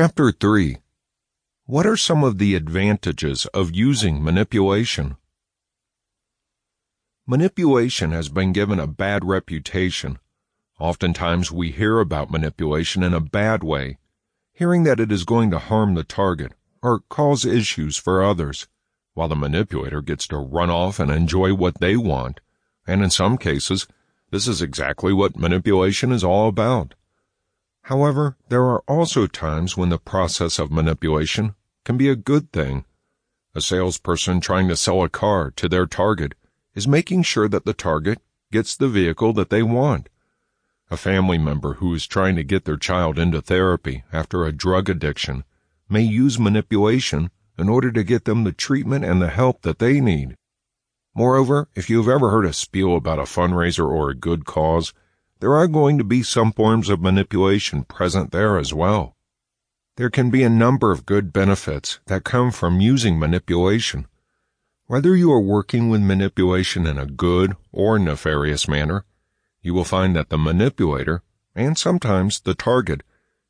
Chapter 3 What are some of the advantages of using manipulation? Manipulation has been given a bad reputation. Oftentimes we hear about manipulation in a bad way, hearing that it is going to harm the target or cause issues for others, while the manipulator gets to run off and enjoy what they want. And in some cases, this is exactly what manipulation is all about. However, there are also times when the process of manipulation can be a good thing. A salesperson trying to sell a car to their target is making sure that the target gets the vehicle that they want. A family member who is trying to get their child into therapy after a drug addiction may use manipulation in order to get them the treatment and the help that they need. Moreover, if you have ever heard a spiel about a fundraiser or a good cause, there are going to be some forms of manipulation present there as well. There can be a number of good benefits that come from using manipulation. Whether you are working with manipulation in a good or nefarious manner, you will find that the manipulator, and sometimes the target,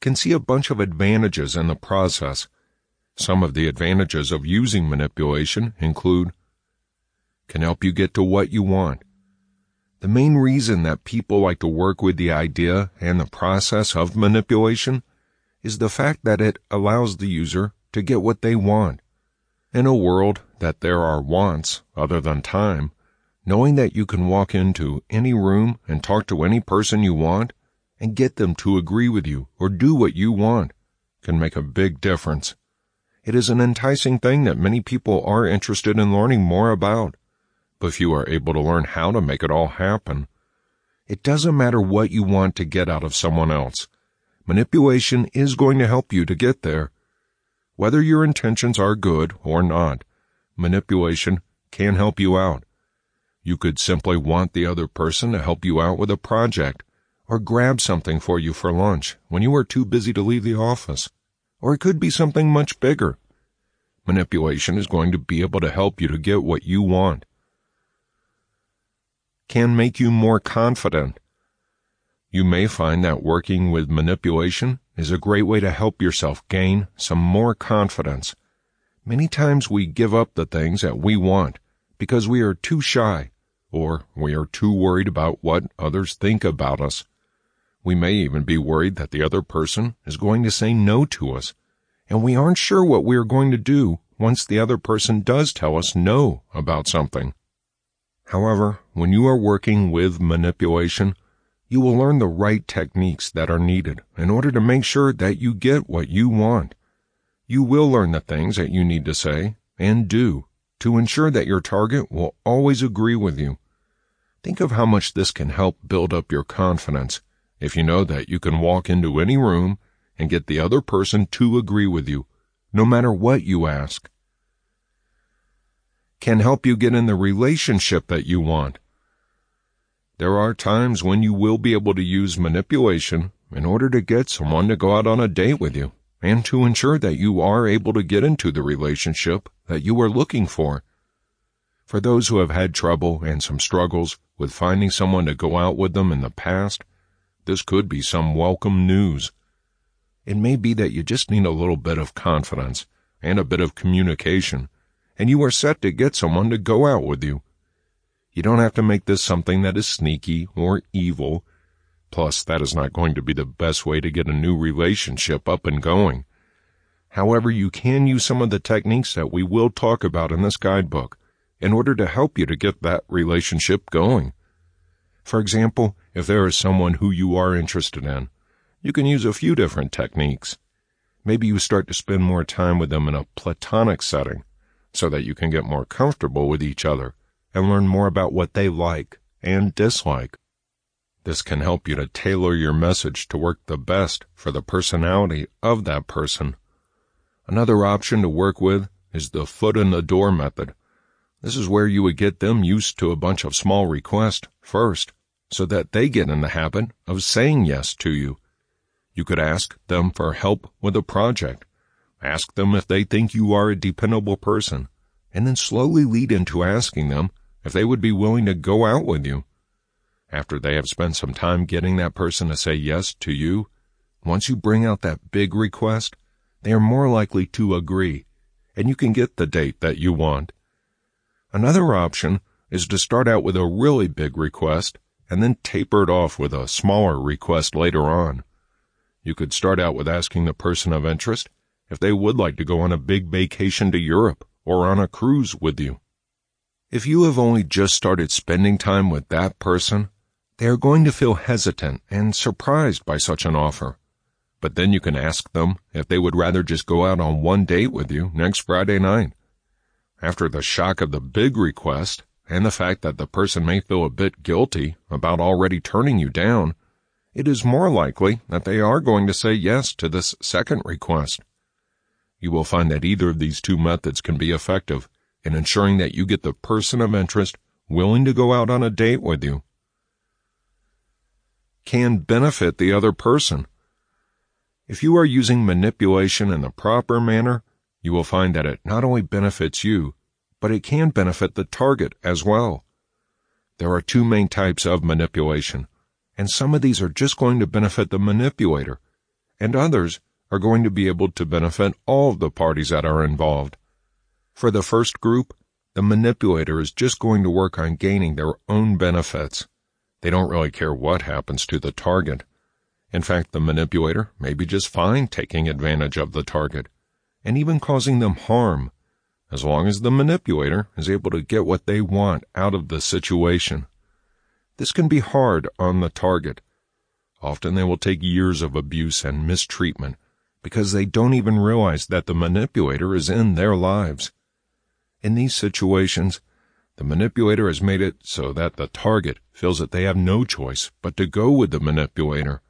can see a bunch of advantages in the process. Some of the advantages of using manipulation include can help you get to what you want, the main reason that people like to work with the idea and the process of manipulation is the fact that it allows the user to get what they want. In a world that there are wants other than time, knowing that you can walk into any room and talk to any person you want and get them to agree with you or do what you want can make a big difference. It is an enticing thing that many people are interested in learning more about if you are able to learn how to make it all happen. It doesn't matter what you want to get out of someone else. Manipulation is going to help you to get there. Whether your intentions are good or not, manipulation can help you out. You could simply want the other person to help you out with a project or grab something for you for lunch when you are too busy to leave the office. Or it could be something much bigger. Manipulation is going to be able to help you to get what you want can make you more confident. You may find that working with manipulation is a great way to help yourself gain some more confidence. Many times we give up the things that we want because we are too shy or we are too worried about what others think about us. We may even be worried that the other person is going to say no to us, and we aren't sure what we are going to do once the other person does tell us no about something. However, when you are working with manipulation, you will learn the right techniques that are needed in order to make sure that you get what you want. You will learn the things that you need to say and do to ensure that your target will always agree with you. Think of how much this can help build up your confidence if you know that you can walk into any room and get the other person to agree with you, no matter what you ask can help you get in the relationship that you want. There are times when you will be able to use manipulation in order to get someone to go out on a date with you and to ensure that you are able to get into the relationship that you are looking for. For those who have had trouble and some struggles with finding someone to go out with them in the past, this could be some welcome news. It may be that you just need a little bit of confidence and a bit of communication and you are set to get someone to go out with you. You don't have to make this something that is sneaky or evil. Plus, that is not going to be the best way to get a new relationship up and going. However, you can use some of the techniques that we will talk about in this guidebook in order to help you to get that relationship going. For example, if there is someone who you are interested in, you can use a few different techniques. Maybe you start to spend more time with them in a platonic setting so that you can get more comfortable with each other and learn more about what they like and dislike. This can help you to tailor your message to work the best for the personality of that person. Another option to work with is the foot in the door method. This is where you would get them used to a bunch of small requests first, so that they get in the habit of saying yes to you. You could ask them for help with a project Ask them if they think you are a dependable person, and then slowly lead into asking them if they would be willing to go out with you. After they have spent some time getting that person to say yes to you, once you bring out that big request, they are more likely to agree, and you can get the date that you want. Another option is to start out with a really big request and then taper it off with a smaller request later on. You could start out with asking the person of interest if they would like to go on a big vacation to Europe or on a cruise with you. If you have only just started spending time with that person, they are going to feel hesitant and surprised by such an offer. But then you can ask them if they would rather just go out on one date with you next Friday night. After the shock of the big request and the fact that the person may feel a bit guilty about already turning you down, it is more likely that they are going to say yes to this second request. You will find that either of these two methods can be effective in ensuring that you get the person of interest willing to go out on a date with you. Can benefit the other person. If you are using manipulation in the proper manner, you will find that it not only benefits you, but it can benefit the target as well. There are two main types of manipulation, and some of these are just going to benefit the manipulator, and others are going to be able to benefit all of the parties that are involved. For the first group, the manipulator is just going to work on gaining their own benefits. They don't really care what happens to the target. In fact, the manipulator may be just fine taking advantage of the target and even causing them harm, as long as the manipulator is able to get what they want out of the situation. This can be hard on the target. Often they will take years of abuse and mistreatment because they don't even realize that the manipulator is in their lives. In these situations, the manipulator has made it so that the target feels that they have no choice but to go with the manipulator.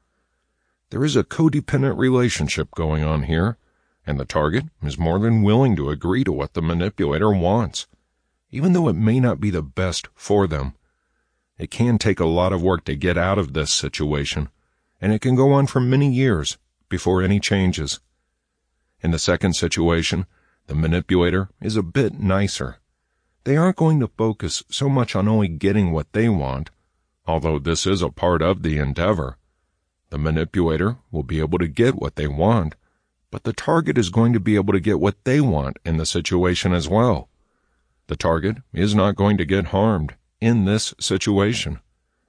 There is a codependent relationship going on here, and the target is more than willing to agree to what the manipulator wants, even though it may not be the best for them. It can take a lot of work to get out of this situation, and it can go on for many years before any changes. In the second situation, the manipulator is a bit nicer. They aren't going to focus so much on only getting what they want, although this is a part of the endeavor. The manipulator will be able to get what they want, but the target is going to be able to get what they want in the situation as well. The target is not going to get harmed in this situation,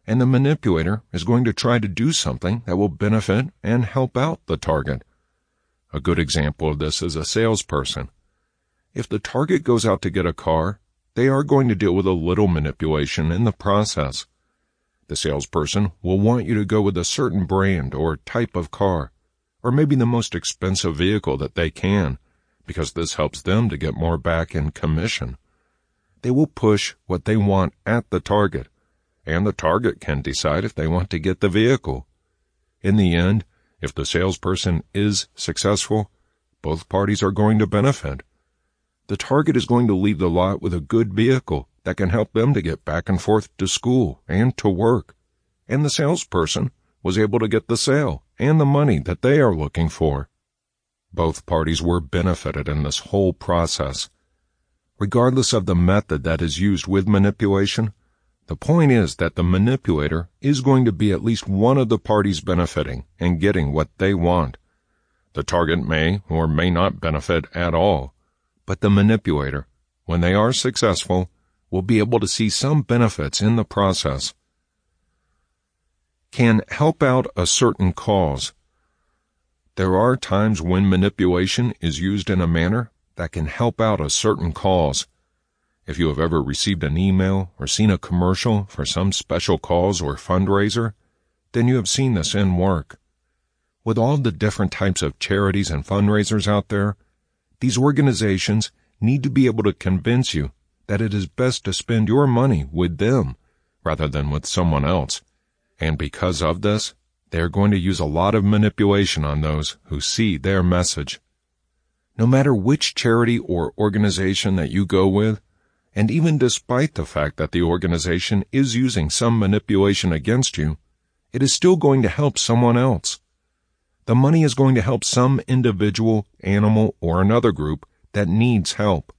and the manipulator is going to try to do something that will benefit and help out the target. A good example of this is a salesperson. If the target goes out to get a car, they are going to deal with a little manipulation in the process. The salesperson will want you to go with a certain brand or type of car or maybe the most expensive vehicle that they can, because this helps them to get more back in commission. They will push what they want at the target, and the target can decide if they want to get the vehicle. In the end, if the salesperson is successful, both parties are going to benefit. The target is going to leave the lot with a good vehicle that can help them to get back and forth to school and to work, and the salesperson was able to get the sale and the money that they are looking for. Both parties were benefited in this whole process. Regardless of the method that is used with manipulation, the point is that the manipulator is going to be at least one of the parties benefiting and getting what they want. The target may or may not benefit at all, but the manipulator, when they are successful, will be able to see some benefits in the process can help out a certain cause. There are times when manipulation is used in a manner that can help out a certain cause. If you have ever received an email or seen a commercial for some special cause or fundraiser, then you have seen this in work. With all the different types of charities and fundraisers out there, these organizations need to be able to convince you that it is best to spend your money with them rather than with someone else and because of this, they are going to use a lot of manipulation on those who see their message. No matter which charity or organization that you go with, and even despite the fact that the organization is using some manipulation against you, it is still going to help someone else. The money is going to help some individual, animal, or another group that needs help,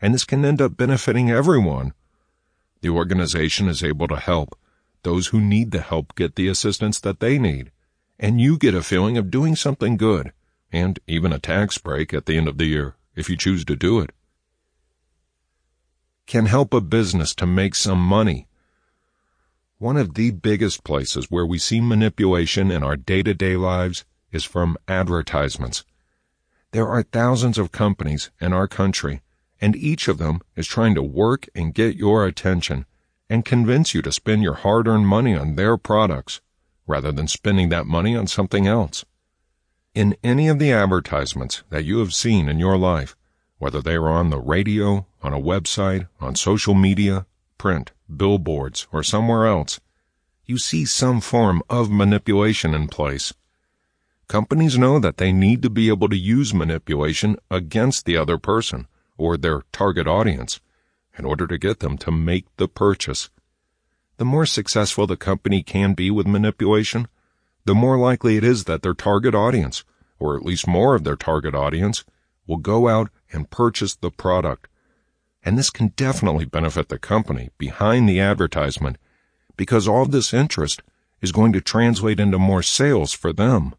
and this can end up benefiting everyone. The organization is able to help, those who need the help get the assistance that they need, and you get a feeling of doing something good and even a tax break at the end of the year if you choose to do it. Can help a business to make some money. One of the biggest places where we see manipulation in our day-to-day lives is from advertisements. There are thousands of companies in our country, and each of them is trying to work and get your attention and convince you to spend your hard-earned money on their products rather than spending that money on something else. In any of the advertisements that you have seen in your life, whether they are on the radio, on a website, on social media, print, billboards, or somewhere else, you see some form of manipulation in place. Companies know that they need to be able to use manipulation against the other person or their target audience in order to get them to make the purchase. The more successful the company can be with manipulation, the more likely it is that their target audience, or at least more of their target audience, will go out and purchase the product. And this can definitely benefit the company behind the advertisement because all this interest is going to translate into more sales for them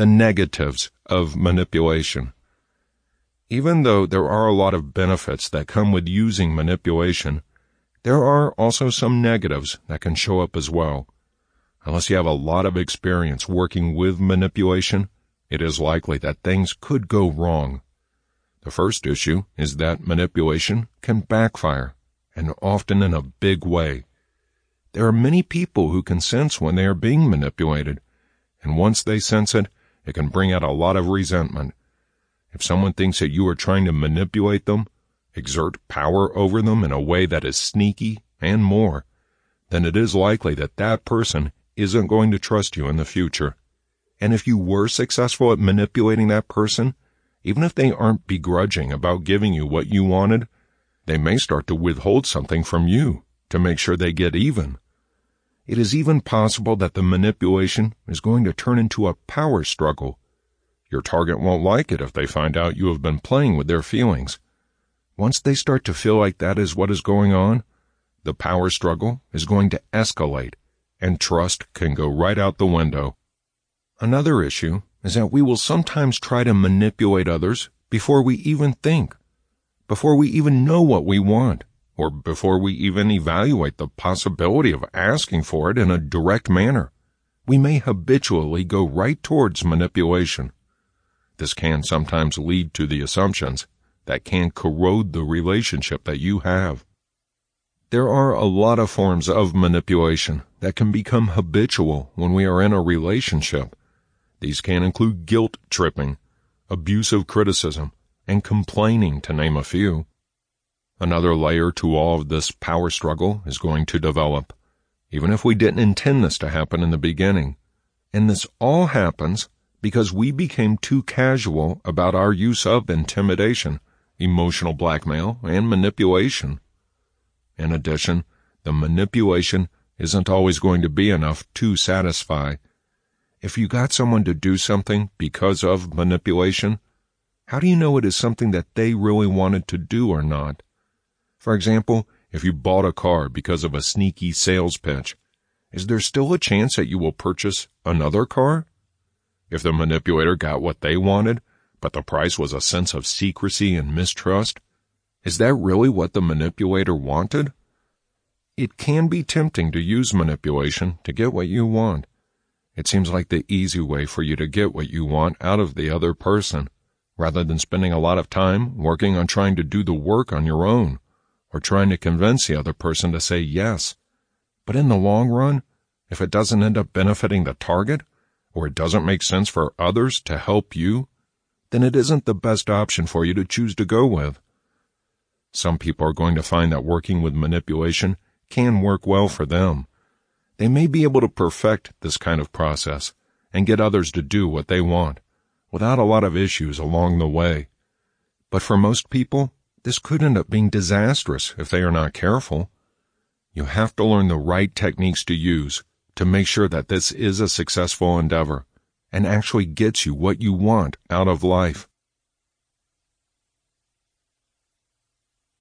the negatives of manipulation. Even though there are a lot of benefits that come with using manipulation, there are also some negatives that can show up as well. Unless you have a lot of experience working with manipulation, it is likely that things could go wrong. The first issue is that manipulation can backfire, and often in a big way. There are many people who can sense when they are being manipulated, and once they sense it, it can bring out a lot of resentment. If someone thinks that you are trying to manipulate them, exert power over them in a way that is sneaky, and more, then it is likely that that person isn't going to trust you in the future. And if you were successful at manipulating that person, even if they aren't begrudging about giving you what you wanted, they may start to withhold something from you to make sure they get even. It is even possible that the manipulation is going to turn into a power struggle. Your target won't like it if they find out you have been playing with their feelings. Once they start to feel like that is what is going on, the power struggle is going to escalate and trust can go right out the window. Another issue is that we will sometimes try to manipulate others before we even think, before we even know what we want or before we even evaluate the possibility of asking for it in a direct manner. We may habitually go right towards manipulation. This can sometimes lead to the assumptions that can corrode the relationship that you have. There are a lot of forms of manipulation that can become habitual when we are in a relationship. These can include guilt tripping, abusive criticism, and complaining, to name a few. Another layer to all of this power struggle is going to develop, even if we didn't intend this to happen in the beginning. And this all happens because we became too casual about our use of intimidation, emotional blackmail, and manipulation. In addition, the manipulation isn't always going to be enough to satisfy. If you got someone to do something because of manipulation, how do you know it is something that they really wanted to do or not? For example, if you bought a car because of a sneaky sales pitch, is there still a chance that you will purchase another car? If the manipulator got what they wanted, but the price was a sense of secrecy and mistrust, is that really what the manipulator wanted? It can be tempting to use manipulation to get what you want. It seems like the easy way for you to get what you want out of the other person, rather than spending a lot of time working on trying to do the work on your own or trying to convince the other person to say yes. But in the long run, if it doesn't end up benefiting the target, or it doesn't make sense for others to help you, then it isn't the best option for you to choose to go with. Some people are going to find that working with manipulation can work well for them. They may be able to perfect this kind of process and get others to do what they want without a lot of issues along the way. But for most people, this could end up being disastrous if they are not careful. You have to learn the right techniques to use to make sure that this is a successful endeavor and actually gets you what you want out of life.